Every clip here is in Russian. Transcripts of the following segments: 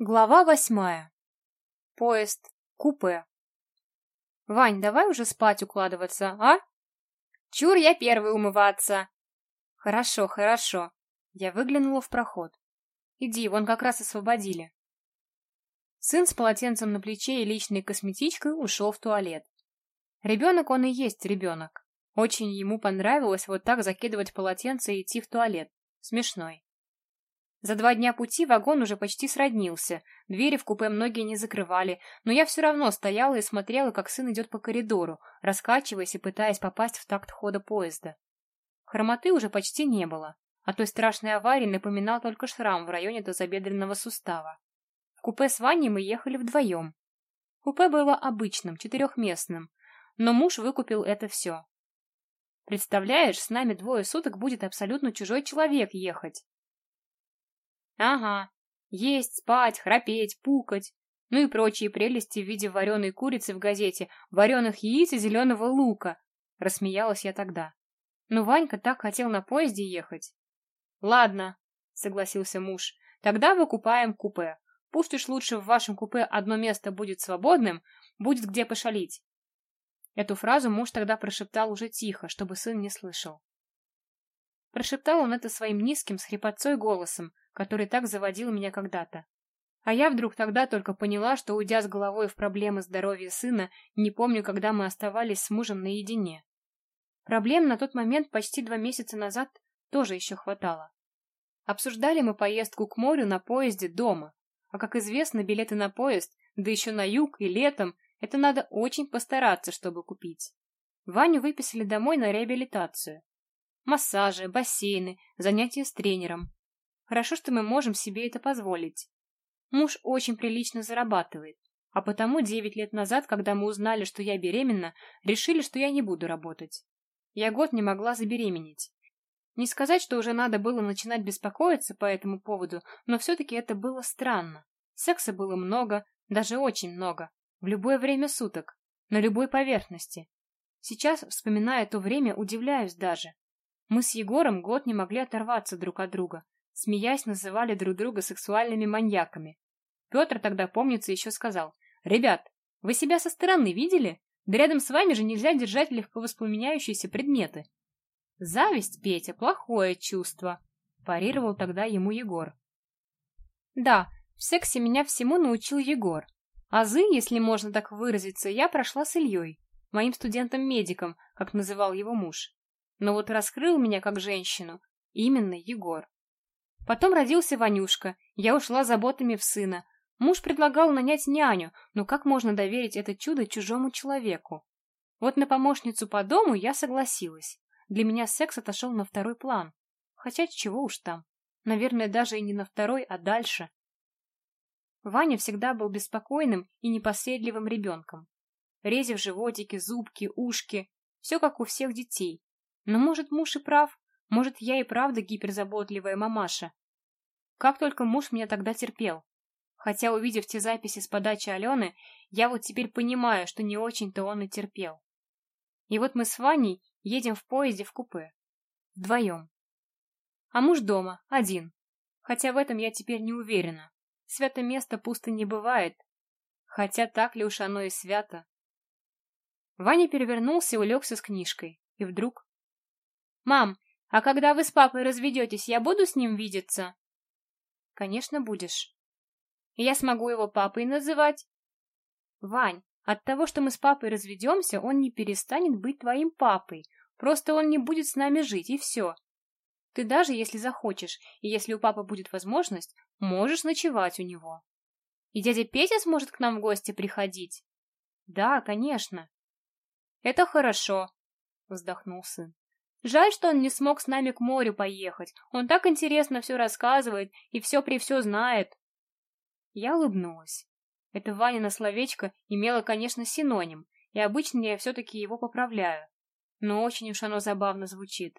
Глава восьмая. Поезд. Купе. Вань, давай уже спать укладываться, а? Чур, я первый умываться. Хорошо, хорошо. Я выглянула в проход. Иди, вон как раз освободили. Сын с полотенцем на плече и личной косметичкой ушел в туалет. Ребенок он и есть ребенок. Очень ему понравилось вот так закидывать полотенце и идти в туалет. Смешной. За два дня пути вагон уже почти сроднился, двери в купе многие не закрывали, но я все равно стояла и смотрела, как сын идет по коридору, раскачиваясь и пытаясь попасть в такт хода поезда. Хромоты уже почти не было, а той страшной аварии напоминал только шрам в районе тазобедренного сустава. В купе с Ваней мы ехали вдвоем. Купе было обычным, четырехместным, но муж выкупил это все. Представляешь, с нами двое суток будет абсолютно чужой человек ехать. Ага. Есть, спать, храпеть, пукать. Ну и прочие прелести в виде вареной курицы в газете, вареных яиц и зеленого лука. Рассмеялась я тогда. Но Ванька так хотел на поезде ехать. Ладно, согласился муж. Тогда выкупаем купе. Пусть уж лучше в вашем купе одно место будет свободным, будет где пошалить. Эту фразу муж тогда прошептал уже тихо, чтобы сын не слышал. Прошептал он это своим низким, с хрипотцой голосом, который так заводил меня когда-то. А я вдруг тогда только поняла, что, уйдя с головой в проблемы здоровья сына, не помню, когда мы оставались с мужем наедине. Проблем на тот момент почти два месяца назад тоже еще хватало. Обсуждали мы поездку к морю на поезде дома, а, как известно, билеты на поезд, да еще на юг и летом, это надо очень постараться, чтобы купить. Ваню выписали домой на реабилитацию. Массажи, бассейны, занятия с тренером. Хорошо, что мы можем себе это позволить. Муж очень прилично зарабатывает, а потому девять лет назад, когда мы узнали, что я беременна, решили, что я не буду работать. Я год не могла забеременеть. Не сказать, что уже надо было начинать беспокоиться по этому поводу, но все-таки это было странно. Секса было много, даже очень много, в любое время суток, на любой поверхности. Сейчас, вспоминая то время, удивляюсь даже. Мы с Егором год не могли оторваться друг от друга, смеясь, называли друг друга сексуальными маньяками. Петр тогда, помнится, еще сказал, «Ребят, вы себя со стороны видели? Да рядом с вами же нельзя держать легко воспламеняющиеся предметы». «Зависть, Петя, плохое чувство», – парировал тогда ему Егор. «Да, в сексе меня всему научил Егор. Азы, если можно так выразиться, я прошла с Ильей, моим студентом-медиком, как называл его муж. Но вот раскрыл меня как женщину именно Егор. Потом родился Ванюшка, я ушла заботами в сына. Муж предлагал нанять няню, но как можно доверить это чудо чужому человеку? Вот на помощницу по дому я согласилась. Для меня секс отошел на второй план. Хотя чего уж там. Наверное, даже и не на второй, а дальше. Ваня всегда был беспокойным и непоседливым ребенком. Рези в животике, зубки, ушки. Все как у всех детей. Но, может, муж и прав. Может, я и правда гиперзаботливая мамаша. Как только муж меня тогда терпел. Хотя, увидев те записи с подачи Алены, я вот теперь понимаю, что не очень-то он и терпел. И вот мы с Ваней едем в поезде в купе. Вдвоем. А муж дома, один. Хотя в этом я теперь не уверена. Свято место пусто не бывает. Хотя так ли уж оно и свято. Ваня перевернулся и улегся с книжкой. И вдруг... «Мам, а когда вы с папой разведетесь, я буду с ним видеться? Конечно, будешь. Я смогу его папой называть? Вань, от того, что мы с папой разведемся, он не перестанет быть твоим папой. Просто он не будет с нами жить, и все. Ты даже, если захочешь, и если у папы будет возможность, можешь ночевать у него. И дядя Петя сможет к нам в гости приходить? Да, конечно. Это хорошо, вздохнул сын. Жаль, что он не смог с нами к морю поехать. Он так интересно все рассказывает и все при все знает. Я улыбнулась. Это Ванина словечко имело, конечно, синоним, и обычно я все-таки его поправляю. Но очень уж оно забавно звучит.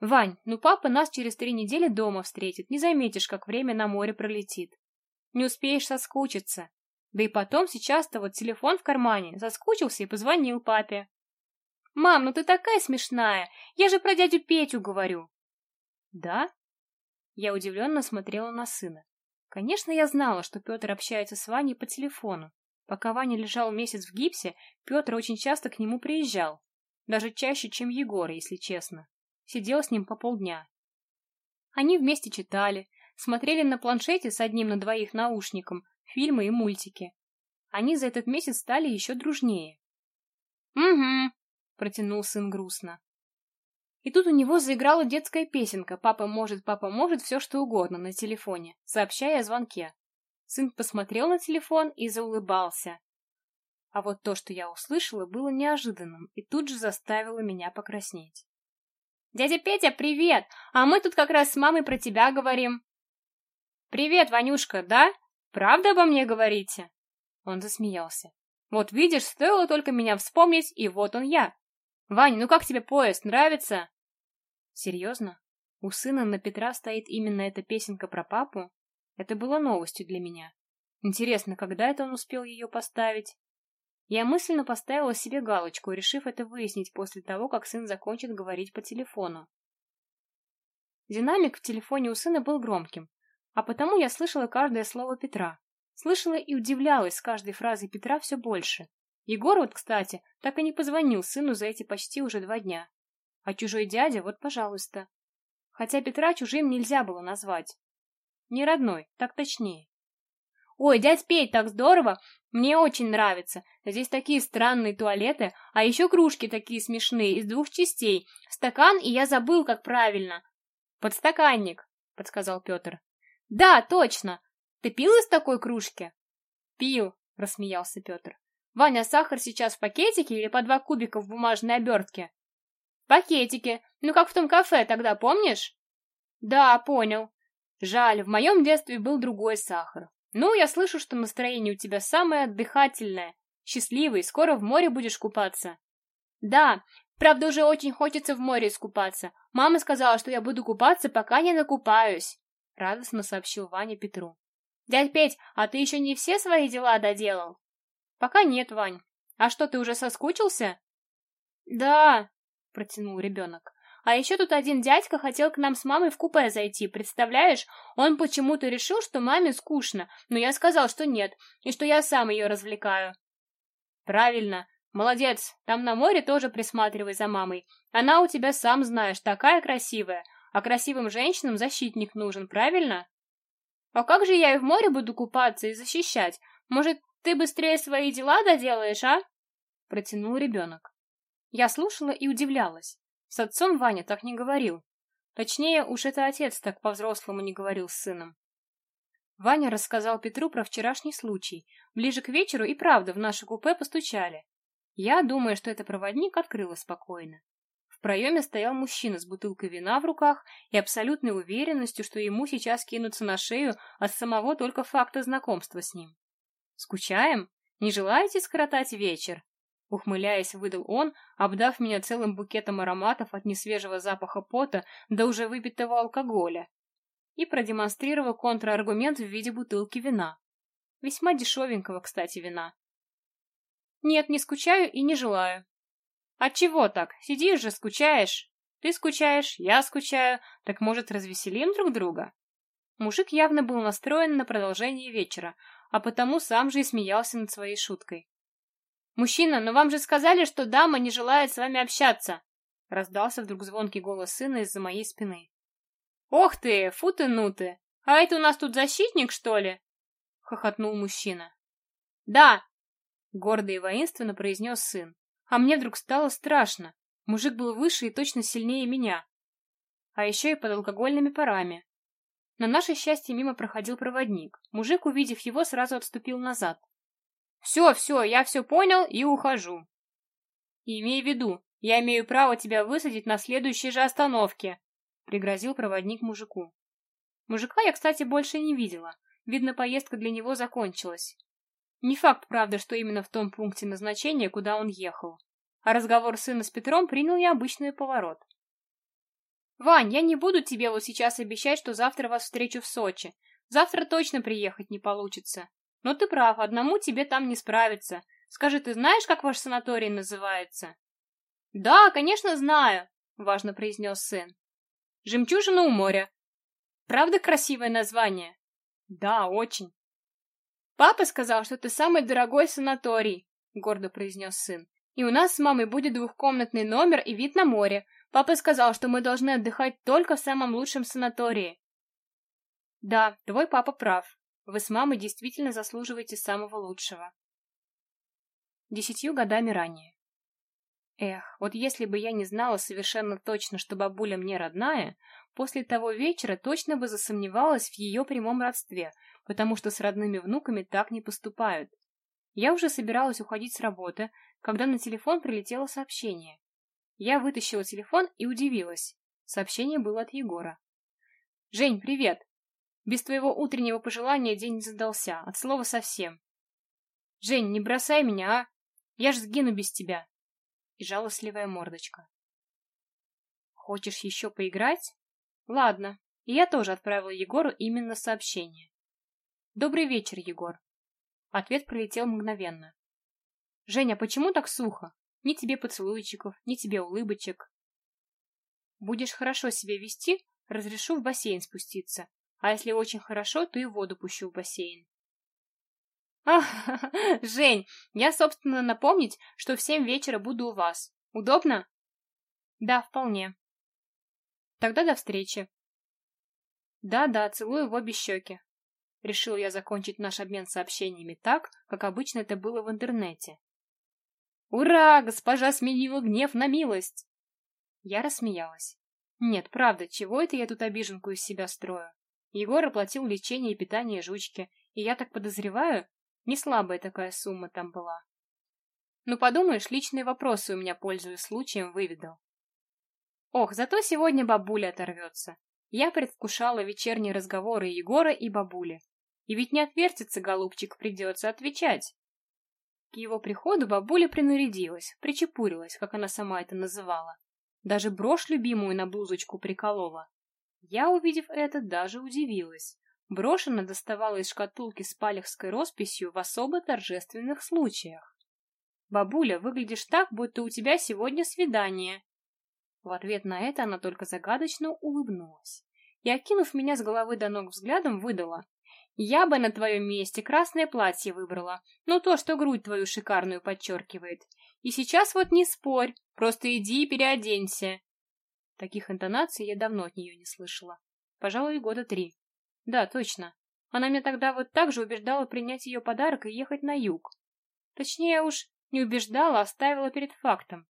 Вань, ну папа нас через три недели дома встретит, не заметишь, как время на море пролетит. Не успеешь соскучиться. Да и потом сейчас-то вот телефон в кармане, соскучился и позвонил папе. «Мам, ну ты такая смешная! Я же про дядю Петю говорю!» «Да?» Я удивленно смотрела на сына. Конечно, я знала, что Петр общается с Ваней по телефону. Пока Ваня лежал месяц в гипсе, Петр очень часто к нему приезжал. Даже чаще, чем Егор, если честно. Сидел с ним по полдня. Они вместе читали, смотрели на планшете с одним на двоих наушником фильмы и мультики. Они за этот месяц стали еще дружнее. «Угу», — протянул сын грустно. И тут у него заиграла детская песенка «Папа может, папа может, все что угодно» на телефоне, сообщая о звонке. Сын посмотрел на телефон и заулыбался. А вот то, что я услышала, было неожиданным и тут же заставило меня покраснеть. «Дядя Петя, привет! А мы тут как раз с мамой про тебя говорим». «Привет, Ванюшка, да? Правда обо мне говорите?» Он засмеялся. «Вот видишь, стоило только меня вспомнить, и вот он я. Ваня, ну как тебе поезд, нравится?» «Серьезно? У сына на Петра стоит именно эта песенка про папу? Это было новостью для меня. Интересно, когда это он успел ее поставить?» Я мысленно поставила себе галочку, решив это выяснить после того, как сын закончит говорить по телефону. Динамик в телефоне у сына был громким, а потому я слышала каждое слово Петра. Слышала и удивлялась с каждой фразой Петра все больше. Егор вот, кстати, так и не позвонил сыну за эти почти уже два дня. А чужой дядя, вот, пожалуйста. Хотя Петра чужим нельзя было назвать. Не родной, так точнее. «Ой, дядь Петь, так здорово! Мне очень нравится. Здесь такие странные туалеты, а еще кружки такие смешные, из двух частей. Стакан, и я забыл, как правильно». «Подстаканник», — подсказал Петр. «Да, точно! Ты пил из такой кружки?» «Пил», — рассмеялся Петр. «Ваня, сахар сейчас в пакетике или по два кубика в бумажной обертке?» «В пакетике. Ну, как в том кафе тогда, помнишь?» «Да, понял. Жаль, в моем детстве был другой сахар. Ну, я слышу, что настроение у тебя самое отдыхательное. Счастливый, скоро в море будешь купаться. Да, правда, уже очень хочется в море искупаться. Мама сказала, что я буду купаться, пока не накупаюсь. Радостно сообщил Ваня Петру. Дядь Петь, а ты еще не все свои дела доделал? Пока нет, Вань. А что, ты уже соскучился? Да, протянул ребенок. А еще тут один дядька хотел к нам с мамой в купе зайти, представляешь? Он почему-то решил, что маме скучно, но я сказал, что нет, и что я сам ее развлекаю. Правильно. Молодец. Там на море тоже присматривай за мамой. Она у тебя, сам знаешь, такая красивая. А красивым женщинам защитник нужен, правильно? А как же я и в море буду купаться и защищать? Может, ты быстрее свои дела доделаешь, а? Протянул ребенок. Я слушала и удивлялась. С отцом Ваня так не говорил. Точнее, уж это отец так по-взрослому не говорил с сыном. Ваня рассказал Петру про вчерашний случай. Ближе к вечеру и правда в наше купе постучали. Я, думая, что это проводник, открыла спокойно. В проеме стоял мужчина с бутылкой вина в руках и абсолютной уверенностью, что ему сейчас кинутся на шею от самого только факта знакомства с ним. «Скучаем? Не желаете скоротать вечер?» Ухмыляясь, выдал он, обдав меня целым букетом ароматов от несвежего запаха пота до уже выпитого алкоголя. И продемонстрировал контраргумент в виде бутылки вина. Весьма дешевенького, кстати, вина. Нет, не скучаю и не желаю. Отчего так? Сидишь же, скучаешь. Ты скучаешь, я скучаю. Так, может, развеселим друг друга? Мужик явно был настроен на продолжение вечера, а потому сам же и смеялся над своей шуткой. «Мужчина, но вам же сказали, что дама не желает с вами общаться!» Раздался вдруг звонкий голос сына из-за моей спины. «Ох ты, фу ты, ну ты! А это у нас тут защитник, что ли?» Хохотнул мужчина. «Да!» Гордо и воинственно произнес сын. А мне вдруг стало страшно. Мужик был выше и точно сильнее меня. А еще и под алкогольными парами. На наше счастье мимо проходил проводник. Мужик, увидев его, сразу отступил назад. Все, все, я все понял и ухожу. И имей в виду, я имею право тебя высадить на следующей же остановке, пригрозил проводник мужику. Мужика я, кстати, больше не видела. Видно, поездка для него закончилась. Не факт, правда, что именно в том пункте назначения, куда он ехал. А разговор сына с Петром принял необычный поворот. «Вань, я не буду тебе вот сейчас обещать, что завтра вас встречу в Сочи. Завтра точно приехать не получится. Но ты прав, одному тебе там не справиться. Скажи, ты знаешь, как ваш санаторий называется? Да, конечно, знаю, важно произнес сын. Жемчужина у моря. Правда красивое название? Да, очень. Папа сказал, что ты самый дорогой санаторий, гордо произнес сын. И у нас с мамой будет двухкомнатный номер и вид на море. Папа сказал, что мы должны отдыхать только в самом лучшем санатории. Да, твой папа прав. Вы с мамой действительно заслуживаете самого лучшего. Десятью годами ранее. Эх, вот если бы я не знала совершенно точно, что бабуля мне родная, после того вечера точно бы засомневалась в ее прямом родстве, потому что с родными внуками так не поступают. Я уже собиралась уходить с работы, когда на телефон прилетело сообщение. Я вытащила телефон и удивилась. Сообщение было от Егора. «Жень, привет! Без твоего утреннего пожелания день не задался, от слова совсем. Жень, не бросай меня, а? Я ж сгину без тебя!» И жалостливая мордочка. «Хочешь еще поиграть?» «Ладно». И я тоже отправила Егору именно сообщение. «Добрый вечер, Егор». Ответ прилетел мгновенно. «Женя, почему так сухо? Ни тебе поцелуйчиков, ни тебе улыбочек». «Будешь хорошо себя вести, разрешу в бассейн спуститься, а если очень хорошо, то и воду пущу в бассейн». «Ах, Жень, я, собственно, напомнить, что в семь вечера буду у вас. Удобно?» «Да, вполне». «Тогда до встречи». «Да-да, целую в обе щеки». Решил я закончить наш обмен сообщениями так, как обычно это было в интернете. «Ура! Госпожа сменила гнев на милость!» Я рассмеялась. «Нет, правда, чего это я тут обиженку из себя строю? Егор оплатил лечение и питание жучки, и я так подозреваю, не слабая такая сумма там была. Ну, подумаешь, личные вопросы у меня, пользуясь случаем, выведал. Ох, зато сегодня бабуля оторвется. Я предвкушала вечерние разговоры Егора и бабули. И ведь не отвертится, голубчик, придется отвечать. К его приходу бабуля принарядилась, причепурилась, как она сама это называла. Даже брошь любимую на блузочку приколола. Я, увидев это, даже удивилась. Брошь она доставала из шкатулки с палехской росписью в особо торжественных случаях. «Бабуля, выглядишь так, будто у тебя сегодня свидание». В ответ на это она только загадочно улыбнулась и, окинув меня с головы до ног взглядом, выдала. Я бы на твоем месте красное платье выбрала, но то, что грудь твою шикарную подчеркивает. И сейчас вот не спорь, просто иди и переоденься. Таких интонаций я давно от нее не слышала. Пожалуй, года три. Да, точно. Она меня тогда вот так же убеждала принять ее подарок и ехать на юг. Точнее уж, не убеждала, а ставила перед фактом.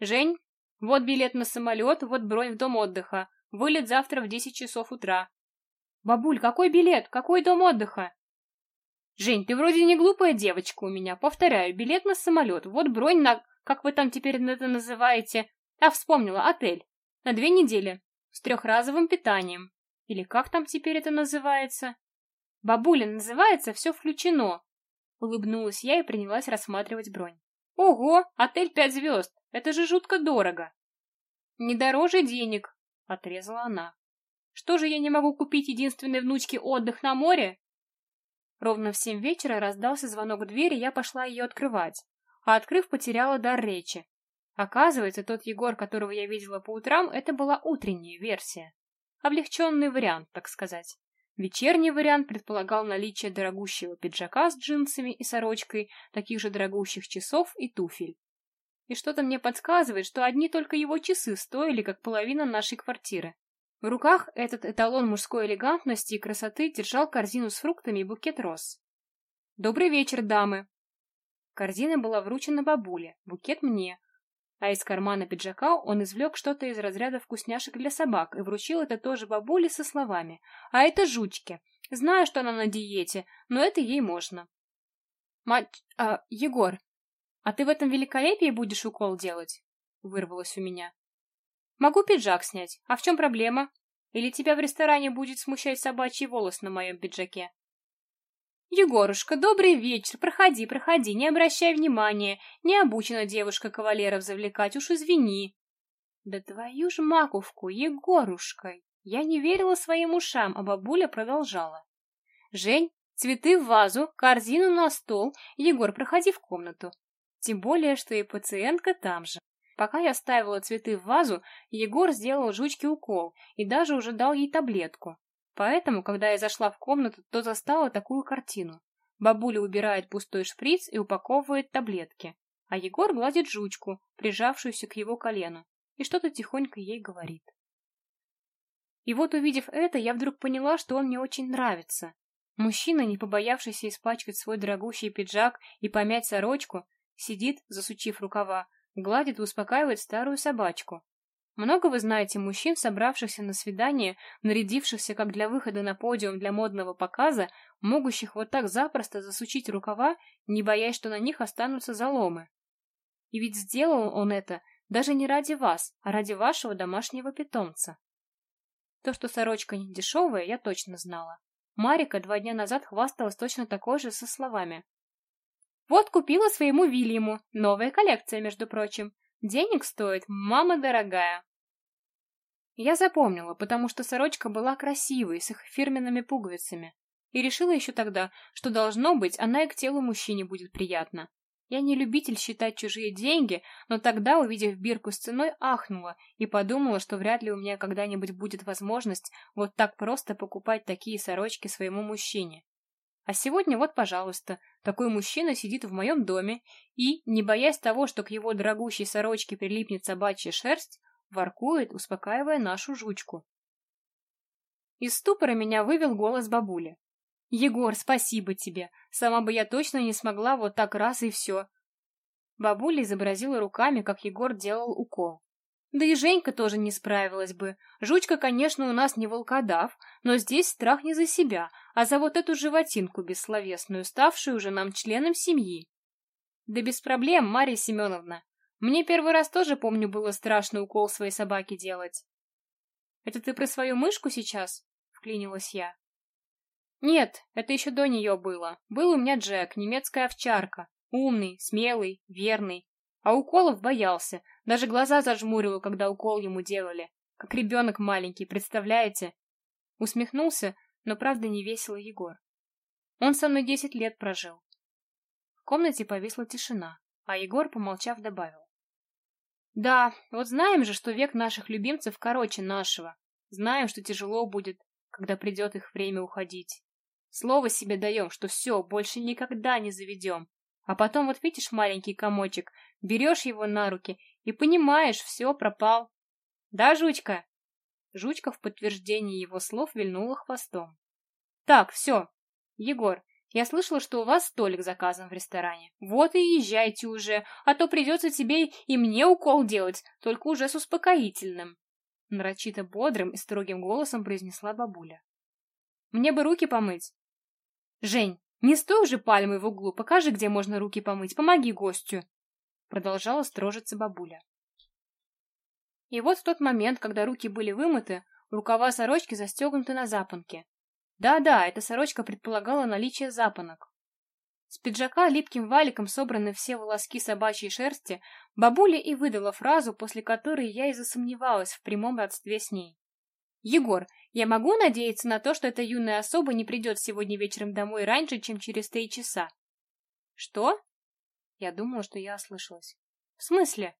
«Жень, вот билет на самолет, вот бронь в дом отдыха. Вылет завтра в десять часов утра. «Бабуль, какой билет? Какой дом отдыха?» «Жень, ты вроде не глупая девочка у меня. Повторяю, билет на самолет. Вот бронь на... Как вы там теперь это называете? А, вспомнила, отель. На две недели. С трехразовым питанием. Или как там теперь это называется?» «Бабуля, называется «Все включено». Улыбнулась я и принялась рассматривать бронь. «Ого, отель пять звезд. Это же жутко дорого». «Не дороже денег», — отрезала она. Что же я не могу купить единственной внучке отдых на море? Ровно в семь вечера раздался звонок в двери, я пошла ее открывать. А открыв, потеряла дар речи. Оказывается, тот Егор, которого я видела по утрам, это была утренняя версия. Облегченный вариант, так сказать. Вечерний вариант предполагал наличие дорогущего пиджака с джинсами и сорочкой, таких же дорогущих часов и туфель. И что-то мне подсказывает, что одни только его часы стоили, как половина нашей квартиры. В руках этот эталон мужской элегантности и красоты держал корзину с фруктами и букет роз. «Добрый вечер, дамы!» Корзина была вручена бабуле, букет мне, а из кармана пиджака он извлек что-то из разряда вкусняшек для собак и вручил это тоже бабуле со словами «А это жучки. Знаю, что она на диете, но это ей можно». «Мать... А, Егор, а ты в этом великолепии будешь укол делать?» вырвалось у меня. Могу пиджак снять. А в чем проблема? Или тебя в ресторане будет смущать собачий волос на моем пиджаке? Егорушка, добрый вечер. Проходи, проходи, не обращай внимания. Не обучена девушка кавалеров завлекать, уж извини. Да твою ж маковку, Егорушка! Я не верила своим ушам, а бабуля продолжала. Жень, цветы в вазу, корзину на стол. Егор, проходи в комнату. Тем более, что и пациентка там же. Пока я ставила цветы в вазу, Егор сделал жучке укол и даже уже дал ей таблетку. Поэтому, когда я зашла в комнату, то застала такую картину. Бабуля убирает пустой шприц и упаковывает таблетки, а Егор гладит жучку, прижавшуюся к его колену, и что-то тихонько ей говорит. И вот, увидев это, я вдруг поняла, что он мне очень нравится. Мужчина, не побоявшийся испачкать свой дорогущий пиджак и помять сорочку, сидит, засучив рукава, гладит и успокаивает старую собачку. Много вы знаете мужчин, собравшихся на свидание, нарядившихся как для выхода на подиум для модного показа, могущих вот так запросто засучить рукава, не боясь, что на них останутся заломы. И ведь сделал он это даже не ради вас, а ради вашего домашнего питомца. То, что сорочка не дешевая, я точно знала. Марика два дня назад хвасталась точно такой же со словами. «Вот купила своему Вильяму. Новая коллекция, между прочим. Денег стоит, мама дорогая». Я запомнила, потому что сорочка была красивой, с их фирменными пуговицами. И решила еще тогда, что должно быть, она и к телу мужчине будет приятна. Я не любитель считать чужие деньги, но тогда, увидев бирку с ценой, ахнула и подумала, что вряд ли у меня когда-нибудь будет возможность вот так просто покупать такие сорочки своему мужчине. А сегодня вот, пожалуйста, такой мужчина сидит в моем доме и, не боясь того, что к его дорогущей сорочке прилипнет собачья шерсть, воркует, успокаивая нашу жучку. Из ступора меня вывел голос бабули. «Егор, спасибо тебе! Сама бы я точно не смогла вот так раз и все!» Бабуля изобразила руками, как Егор делал укол. Да и Женька тоже не справилась бы. Жучка, конечно, у нас не волкодав, но здесь страх не за себя, а за вот эту животинку бессловесную, ставшую уже нам членом семьи. Да без проблем, Марья Семеновна. Мне первый раз тоже, помню, было страшно укол своей собаки делать. Это ты про свою мышку сейчас? Вклинилась я. Нет, это еще до нее было. Был у меня Джек, немецкая овчарка. Умный, смелый, верный. А уколов боялся. Даже глаза зажмурил, когда укол ему делали. Как ребенок маленький, представляете? Усмехнулся, но правда не весело Егор. Он со мной десять лет прожил. В комнате повисла тишина, а Егор, помолчав, добавил. Да, вот знаем же, что век наших любимцев короче нашего. Знаем, что тяжело будет, когда придет их время уходить. Слово себе даем, что все, больше никогда не заведем. А потом вот видишь маленький комочек, берешь его на руки и понимаешь, все, пропал. Да, жучка? Жучка в подтверждение его слов вильнула хвостом. Так, все. Егор, я слышала, что у вас столик заказан в ресторане. Вот и езжайте уже, а то придется тебе и мне укол делать, только уже с успокоительным. Нарочито бодрым и строгим голосом произнесла бабуля. Мне бы руки помыть. «Жень, не стой уже пальмой в углу, покажи, где можно руки помыть, помоги гостю!» Продолжала строжиться бабуля. И вот в тот момент, когда руки были вымыты, рукава сорочки застегнуты на запонке. Да-да, эта сорочка предполагала наличие запонок. С пиджака липким валиком собраны все волоски собачьей шерсти, бабуля и выдала фразу, после которой я и засомневалась в прямом родстве с ней. «Егор, я могу надеяться на то, что эта юная особа не придет сегодня вечером домой раньше, чем через три часа?» «Что?» Я думала, что я ослышалась. «В смысле?»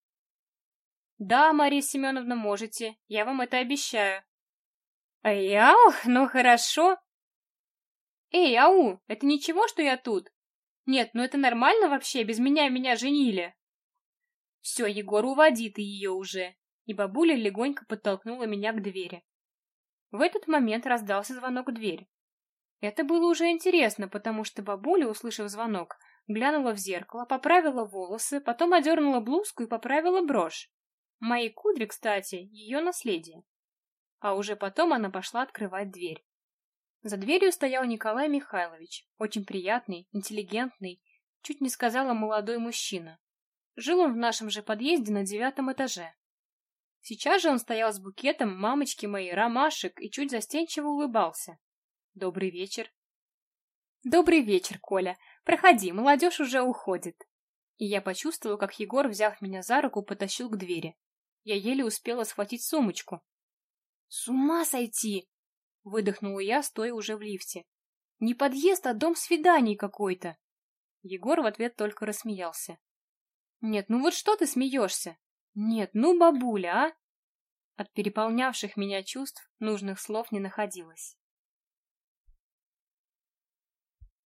«Да, Мария Семеновна, можете. Я вам это обещаю». «Эх, ну хорошо». «Эй, ау, это ничего, что я тут?» «Нет, ну это нормально вообще, без меня меня женили». «Все, Егор, уводи ты ее уже». И бабуля легонько подтолкнула меня к двери. В этот момент раздался звонок в дверь. Это было уже интересно, потому что бабуля, услышав звонок, глянула в зеркало, поправила волосы, потом одернула блузку и поправила брошь. Мои кудри, кстати, ее наследие. А уже потом она пошла открывать дверь. За дверью стоял Николай Михайлович, очень приятный, интеллигентный, чуть не сказала молодой мужчина. Жил он в нашем же подъезде на девятом этаже. Сейчас же он стоял с букетом мамочки моей ромашек и чуть застенчиво улыбался. Добрый вечер. Добрый вечер, Коля. Проходи, молодежь уже уходит. И я почувствовал, как Егор, взяв меня за руку, потащил к двери. Я еле успела схватить сумочку. С ума сойти! Выдохнула я, стоя уже в лифте. Не подъезд, а дом свиданий какой-то. Егор в ответ только рассмеялся. Нет, ну вот что ты смеешься? Нет, ну, бабуля, а? От переполнявших меня чувств нужных слов не находилось.